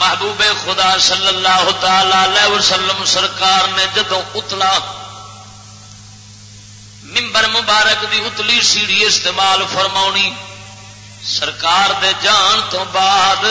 محبوب خدا صلی اللہ تعالی وسلم سرکار نے جدو اتلا ممبر مبارک دی اتلی سیڑھی استعمال فرما سرکار دے جان تو بعد،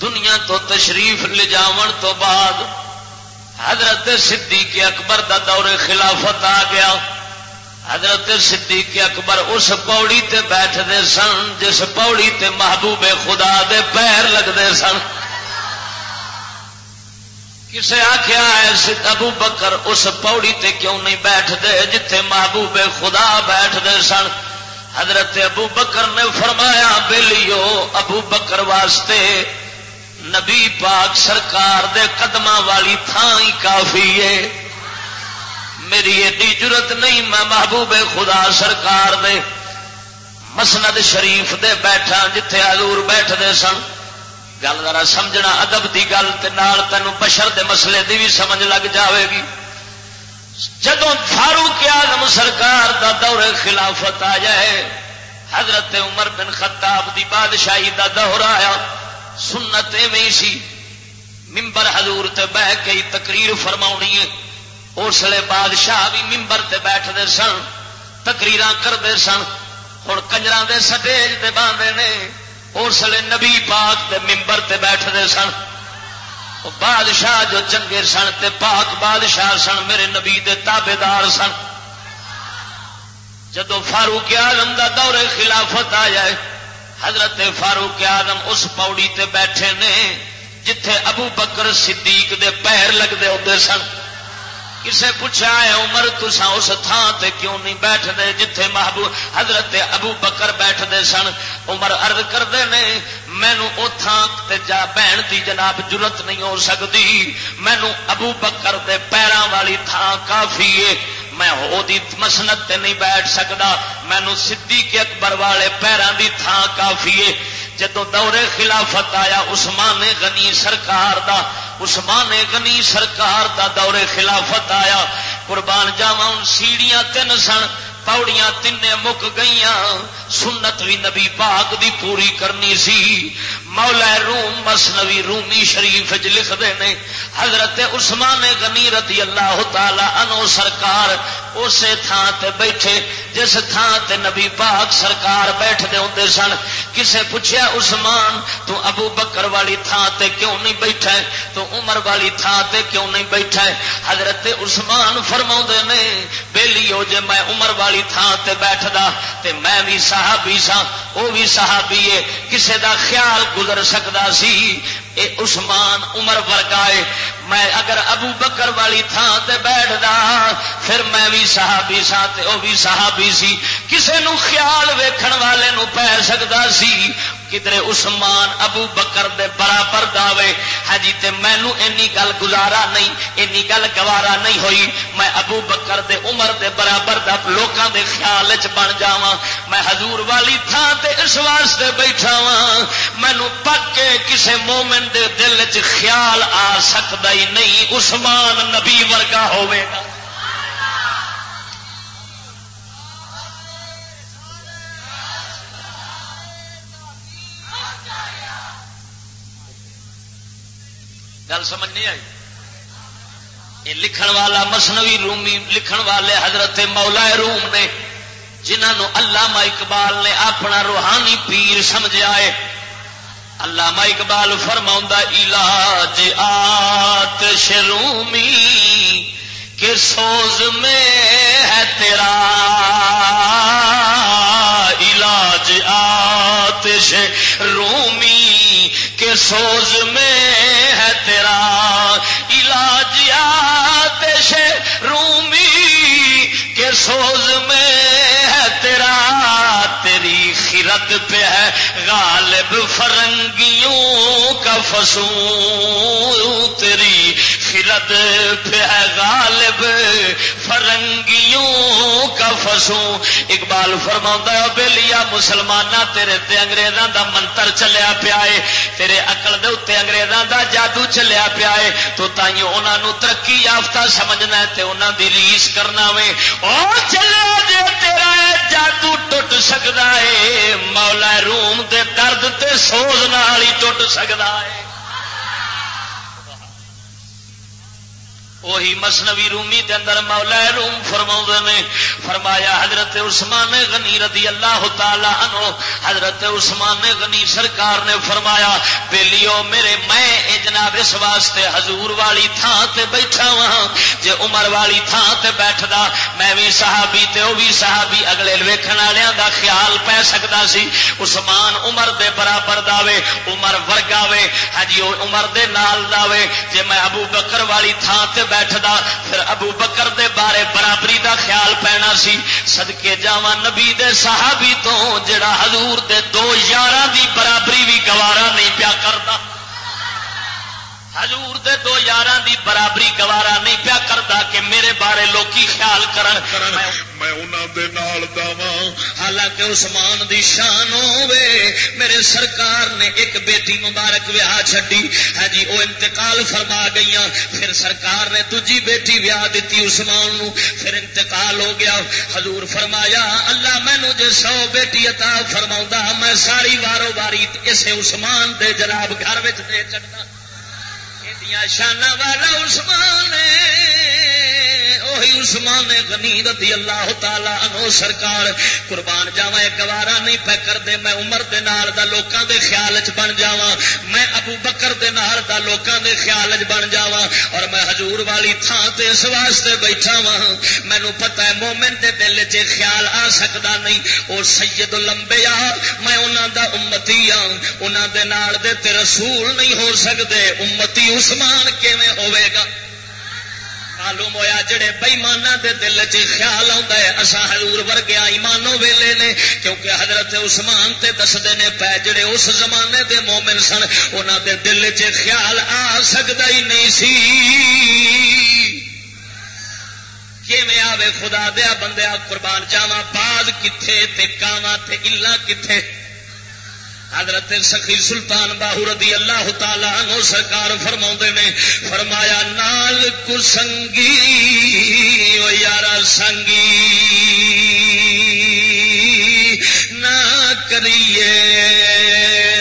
دنیا تو تشریف لے جاون تو بعد، حضرت صدیق اکبر دا دور خلافت آ گیا۔ حضرت صدیق اکبر اس پوڑی تے بیٹھتے سن، جس پوڑی تے محبوب خدا دے پیر لگتے سن۔ کسے آخیا ہے ابو بکر، اس پوڑی تے کیوں نہیں بیٹھتے جتھے محبوب خدا بیٹھتے سن۔ حضرت ابو بکر نے فرمایا بےلیو ابو بکر واسطے نبی پاک سرکار دے قدم والی تھان ہی کافی ہے۔ میری ایڈی ضرورت نہیں، میں محبوب خدا سرکار دے مسند شریف دے بیٹھا جتھے حضور بیٹھتے سن۔ گل ذرا سمجھنا ادب کی گل تینوں بشر دے مسئلے دی بھی سمجھ لگ جاوے گی۔ جدو فاروق آدم سرکار دا دور خلافت آ جائے، حضرت عمر بن خطاب دی بادشاہی دا دور آیا، سنت ایویں سی۔ ممبر حضور تے بہ کے تقریر فرما اس لیے بادشاہ بھی ممبر تے بیٹھتے سن تقریر کرتے سن۔ ہوں کنجر سٹیج تے باندھے نے۔ اس لیے نبی پاک دے ممبر تے بیٹھتے سن۔ بادشاہ جو چنگے سن تے پاک بادشاہ سن، میرے نبی دے تابے دار سن۔ جدو فاروق آدم دا دور خلافت آ جائے، حضرت فاروق آدم اس پوڑی تے بیٹھے نے، جتھے ابو بکر صدیق دے پیر لگتے ہوتے سن۔ کسے پوچھا ہے عمر تسا اس تھان تے کیوں نہیں بیٹھ دے جتھے محبوب حضرت ابو بکر بیٹھ دے سن؟ عمر عرض کرتے ہیں مینو او تھان تے جا بہن دی جناب جرت نہیں ہو سکتی مینو ابو بکر دے پیروں والی تھان کافی ہے۔ میں مسنت تے نہیں بیٹھ سکتا مینو سدھی کے اکبر والے پیروں دی تھان کافی ہے۔ جدو دورے خلافت آیا عثمان غنی سرکار دا عثمان غنی سرکار دا دور خلافت آیا۔ قربان جاوا سیڑیاں تین سن پاؤڑیاں تین مک گئی سنت بھی نبی پاک دی پوری کرنی سی۔ مولا روم مسنوی رومی شریف لکھتے ہیں حضرت عثمان غنی رضی اللہ تعالی انو سرکار اسی تھان تے بیٹھے، جس تھان تے نبی پاک سرکار بیٹھتے ہوں سن، کسے پوچھا عثمان، تو ابو بکر والی تھان تے کیوں نہیں بیٹھا ہے؟ تو عمر والی تھان تے کیوں نہیں بیٹھا ہے؟ حضرت عثمان فرما نے بہلی ہو جے میں عمر والی تھان تے بیٹھدا، تے میں بھی صحابی سا وہ بھی صحابی ہے، کسے دا خیال گزر سکتا سی۔ اے عثمان عمر ورگائے میں اگر ابو بکر والی تھان تے بیٹھتا پھر میں بھی صحابی سا تے او بھی صحابی سی۔ کسے نو خیال ویکھن والے نو پہ سکتا سی۔ کدھر عثمان ابو بکر دے برابر دعوے۔ ہاں جی تے مینو اینی گل گزارا نہیں، اینی گل گوارا نہیں ہوئی۔ میں ابو بکر دے عمر دے برابر دا لوکاں دے خیال چ بن جاواں۔ میں حضور والی تھان تے اس واسطے بیٹھا وا مینو پکے کسے مومن دے دل چ خیال آ سکتا ہی نہیں۔ عثمان نبی ورگا ہوئے گا۔ سمجھ نہیں آئی؟ یہ لکھن والا مسنوی رومی لکھن والے حضرت مولا روم نے، جنہوں علامہ اقبال نے اپنا روحانی پیر سمجھا ہے، علامہ اقبال فرما علاج آت شرومی کے سوز میں ہے تیرا، علاج آتش رومی کے سوز میں ہے تیرا علاج آتش رومی کے سوز میں ہے تیرا تیری خرد پہ ہے غالب فرنگیوں کا فسوں تیری خرد پہ غالب، فرنگیوں کا فسوں۔ اقبال فرما بے لیا مسلمان تیرے تے انگریزاں دا منتر چلیا پیا ہے تیرے اقل دے اتنے انگریزاں دا جادو چلیا پیا ہے تو تائیوں انہاں نو ترقی یافتہ سمجھنا ہے تے انہاں دی ریس کرنا وے۔ او چلیا جے تیرا جادو ٹوٹ سکدا ہے مولا روم دے درد تے سوز نال ہی ٹوٹ سکدا ہے وہی مسنوی رومی دے اندر مولا روم فرما نے، فرمایا حضرت عثمان غنی رضی اللہ تعالی عنہ، حضرت عثمان غنی سرکار نے فرمایا، بیلیو میرے میں جناب اس واسطے حضور والی تھان تے بیٹھا وا جے عمر والی تھان تے بیٹھدا، میں بھی صحابی تے او بھی صحابی اگلے ویکھن والےاں دا خیال پے سکدا سی۔ عثمان عمر دے برابر داوے، عمر ورگاوے ہجی ہاں عمر دے نال داوے، جے میں ابو بکر والی تھان تے بیٹھتا پھر ابو بکر دے بارے برابری دا خیال پینا سی۔ سدکے جا نبی دے صحابی تو، جڑا حضور دے دو یار دی برابری بھی گوارا نہیں پیا کرتا حضور دے دو یار دی برابری گوارا نہیں پیا کرتا کہ میرے بارے لوکی خیال کرن۔ میں دے نال داوا حالانکہ عثمان دی شان ہوے میرے سرکار نے ایک بیٹی مبارک ویاہ چھڈی۔ ہاں جی وہ انتقال فرما گئی پھر سرکار نے دوجی بیٹی ویاہ دیتی عثمان نو پھر انتقال ہو گیا۔ حضور فرمایا اللہ مینو جے سو بیٹی عطا فرما میں ساری وارو واری اسے عثمان دے جناب گھر دے چڑھنا شانہ والا عثمان وہی عثمان غنی رضی اللہ تعالی عنہ سرکار۔ قربان جاوا گوارا نہیں پہ کر دے، میں عمر دے نال دا لوکاں دے خیال چ بن جاواں۔ میں ابو بکر دے نال دا لوکاں دے خیال چ بن جاواں۔ اور میں حضور والی تھان تے اس واسطے بیٹھا وا مینوں پتہ ہے مومن دے دل چ خیال آ سکدا نہیں۔ او سید لمبیا میں انہاں دا امتی ہاں۔ انہاں دے نال دے تے رسول نہیں ہو سکدے۔ امتی عثمان کیویں ہوے گا؟ معلوم ہوا جڑے بئیمانہ دے دل چ خیال آتا ہے اصا ہلور ورگیا ایمانو ویلے نے، کیونکہ حضرت عثمان تے دستے نے، پے جڑے اس زمانے دے مومن سن انہوں دے دل چ خیال آ سکتا ہی نہیں سی۔ کیویں آوے خدا دیا بندیا قربان جاوا باز کتنے تے کاواں تے الا کتنے حضرت سخی سلطان باہو رضی اللہ تعالی عنہ سرکار فرما نے، فرمایا، نال کسنگی، او یارا سنگی۔ نہ کریے۔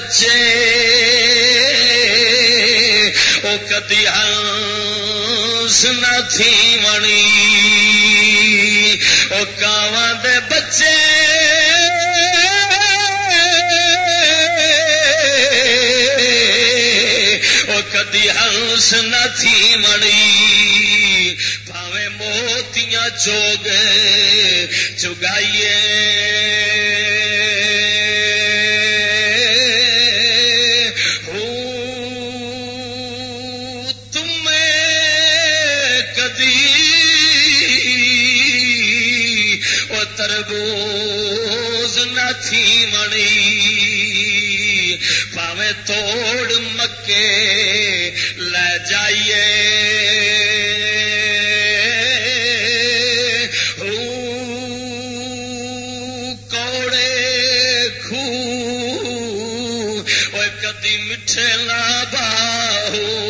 بچے وہ کدی ہنس نہ تھی منی کاواں دے بچے وہ کدی ہنس نہ تھی پاوے موتیاں چوگ چگائیے تربوز نہ تھی منی پاوے توڑ مکے لے جائیے کدی میٹھے لا باہو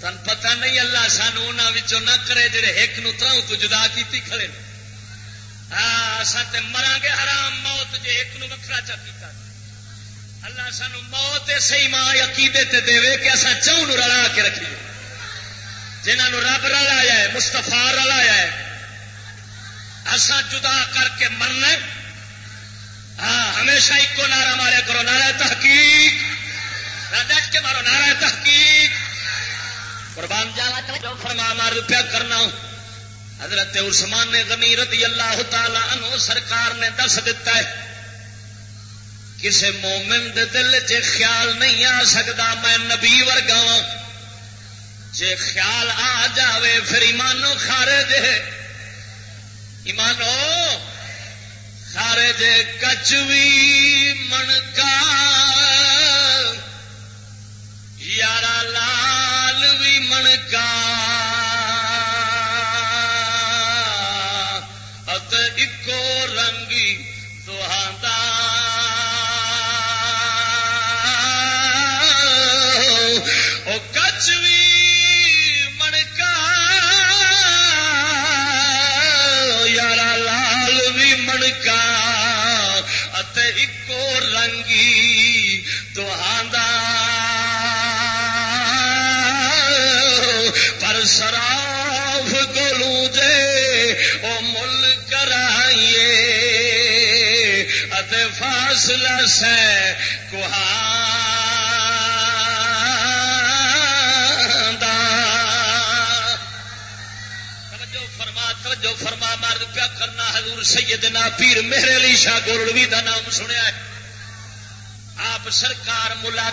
تن پتہ نہیں اللہ سانو انہوں نہ کرے جڑے ایک نو تراؤ تو جدا کیتی کھڑے ہاں تے مرا گے، حرام موت جے ایک نو وکھرا چا کیتا۔ اللہ سانو موت صحیح ماں عقیدے تے دے کہ اصا چون رلا کے رکھیے۔ جنہوں رب رلایا ہے مستفا رلایا ہے۔ اسا جدا کر کے مرنا ہاں ہمیشہ ایک نعرہ مارے کرو، نعرہ تحقیق۔ ڈٹ کے مارو، نعرہ تحقیق۔ قربان جاوا جو فرما مار پیا کرنا حضرت عثمان غنی رضی اللہ تعالی عنہ سرکار نے دس دیتا ہے کسی مومن دے دل چ خیال نہیں آ سکتا میں نبی ورگا جے خیال آ جاوے پھر ایمانو کھارے دے ایمانو کھارے دے کچوی منکا رنگی دہاندا پر سراف گولو جے او مل کرائیے فاصلہ سے کوہا جو فرما مرد پیا کرنا حضور سیدنا پیر، میرے علی شاہ گولوی کا نام سنیا ہے۔ ڈی آپ سرکار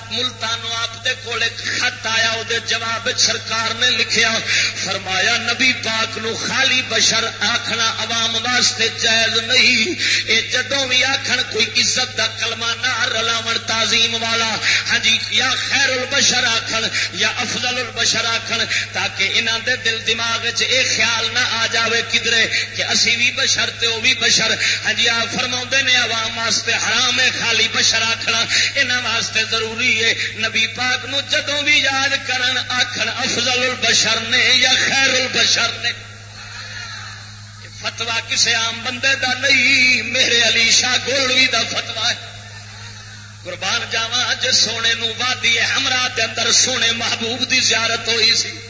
ملتان آپ دے کول خط آیا وہ جواب سرکار نے لکھیا، فرمایا، نبی پاک نو خالی بشر آخنا عوام واسطے جائز نہیں۔ اے جدوں بھی آخن کوئی عزت دا کلمہ نہ رلاو تعظیم والا ہاں جی یا خیر البشر آخن یا افضل البشر آخن تاکہ انہوں دے دل دماغ اے خیال نہ آ جاوے کدرے کہ اسی بھی بشر تے وہ بھی بشر۔ ہاں جی آپ فرما نے عوام واسطے حرام ہے خالی بشر آخنا یہاں واسطے ضروری ہے۔ نبی پاک نو جدوں بھی یاد کرن آخر افضل البشر نے یا خیر البشر نے فتوا کسے عام بندے دا نہیں، میرے علی شاہ گولوی دا فتوا ہے۔ قربان جاوا جس سونے نو وادی ہمراہ دے اندر سونے محبوب دی زیارت ہوئی سی۔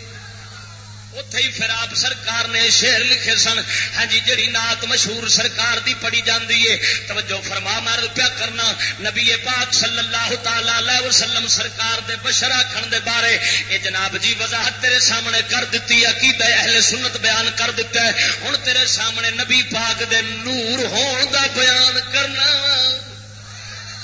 اتے ہی پھر آپ سرکار نے شیر لکھے سن۔ ہاں جی جی نات مشہور سرکار دی پڑی جاندی ہے، توجہ فرما مار پیا کرنا۔ نبی پاک صلی اللہ تعالی وسلم سرکار دے بشرا کھن دے بارے، اے جناب جی وضاحت تیرے سامنے کر دیتی عقید اہل سنت بیان کر دیتا ہے۔ ہوں تیرے سامنے نبی پاک دے نور ہون دا بیان کرنا۔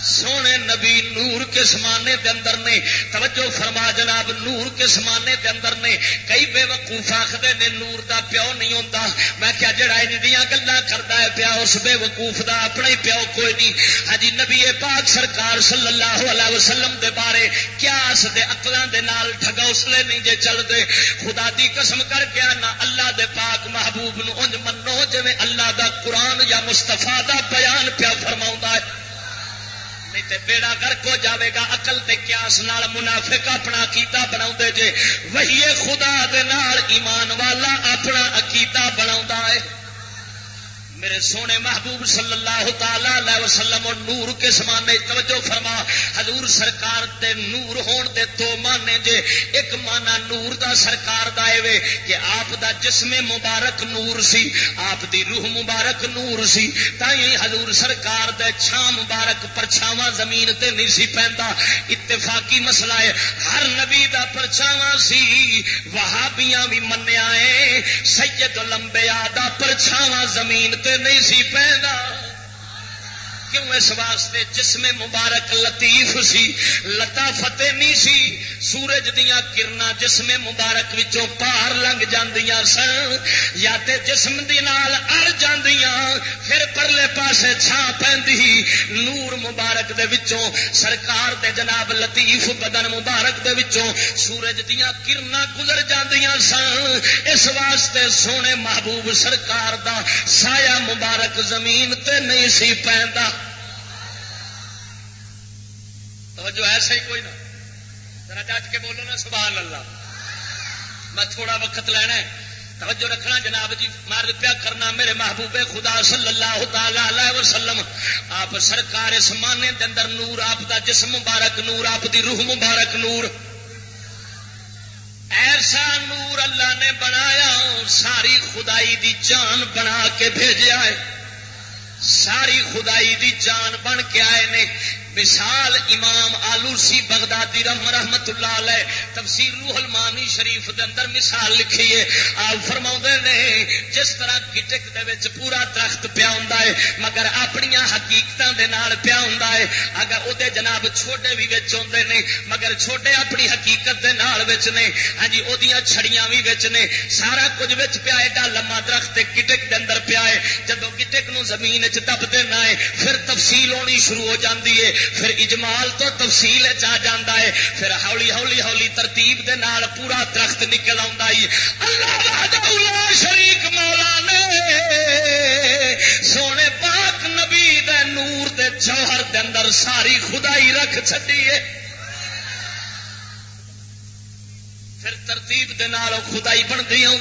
سونے نبی نور کے سمانے دے اندر نے، توجہ فرما جناب، نور کے سمانے دے اندر نے، کئی بے وقوف آخر نے نور دا پیو نہیں ہوتا میں کیا جڑا ان گلا کرتا ہے پیا، اس بے وقوف دا اپنا ہی پیو کوئی نہیں۔ ہاں جی نبی پاک سرکار صلی اللہ علیہ وسلم دے بارے کیا اس دے اقلوں دے نال ٹھگا اسلے نہیں جے چل دے۔ خدا دی قسم کر کے نہ اللہ دے پاک محبوب نو انج منو جی اللہ دا قرآن یا مستفا دا بیان پیا فرما ہے۔ نہیں تے بیڑا گرک ہو جاوے گا اقل تے قیاس نال منافق اپنا عقیدہ بنا جے۔ وہی خدا دے نال ایمان والا اپنا عقیدہ بنا میرے سونے محبوب صلی اللہ تعالی وسلم اور نور کے سمانے توجہ فرما۔ حضور سرکار دے نور ہون دے دو مانے جے۔ ایک مانا نور دا سرکار دے کہ آپ دا جسم مبارک نور سی، آپ دی روح مبارک نور سی۔ تھی حضور سرکار دے چھا مبارک پرچھاوا زمین تے نہیں سی پہنتا اتفاقی مسئلہ ہے ہر نبی دا پرچھاوا سی۔ وہابیاں بھی منیا ہے سید لمبیا دا پرچھاوا زمین تے نہیں سی پہنا کیوں اس واسطے جسم مبارک لطیف سی، لتا فتح نہیں سی، سورج دیا کرنا جسم مبارک وچوں پار لنگ جاندیاں سن، یا تے جسم دی نال اڑ جاندیاں، پھر پرلے پاسے چھا پہندی، نور مبارک دے وچوں، سرکار دے جناب لطیف بدن مبارک دے وچوں سورج دیا کرنا گزر جاندیاں سن۔ اس واسطے سونے محبوب سرکار دا سایہ مبارک زمین تے نہیں سی پہندا۔ توجہ، ایسا ہی کوئی نہ۔ ذرا ڈٹ کے بولو نا، سبحان اللہ۔ میں تھوڑا وقت لینا ہے۔ توجہ رکھنا، جناب جی مرد پیا کرنا۔ میرے محبوب خدا صلی اللہ تعالی وسلم، آپ سرکار اس مانے دے اندر نور، آپ دا جسم مبارک نور، آپ دی روح مبارک نور۔ ایسا نور اللہ نے بنایا، ساری خدائی دی جان بنا کے بھیجا ہے۔ ساری خدائی دی جان بن کے آئے نے۔ مثال امام آلوسی بغدادی رحم رحمت اللہ علیہ، تفسیر روح المانی شریف دے اندر مثال لکھی ہے۔ آپ فرما نے، جس طرح گٹک دے وچ پورا درخت پیا ہوں ہے، مگر اپنی حقیقت دے نال پیا ہوں ہے۔ اگر وہ جناب چھوٹے بھی بچ آتے ہیں مگر چھوٹے اپنی حقیقت دے نال وچ نے ہاں جی وہ چھڑیاں بھی بچ نے، سارا کچھ بچ پیا ایڈا لما درخت گٹک دے اندر پیا ہے۔ جدو گٹک نو زمین چ دب دینا ہے پھر تفصیل ہونی شروع ہو جاتی ہے۔ پھر اجمال تو تفصیل آ جا ہے، پھر ہولی ہولی ہولی ترتیب دے نال پورا درخت نکل اللہ شریک مولا نے سونے پاک نبی دے نور دے جوہر دے اندر ساری خدائی رکھ چی ہے۔ پھر ترتیب دے نال خدائی بنتی آ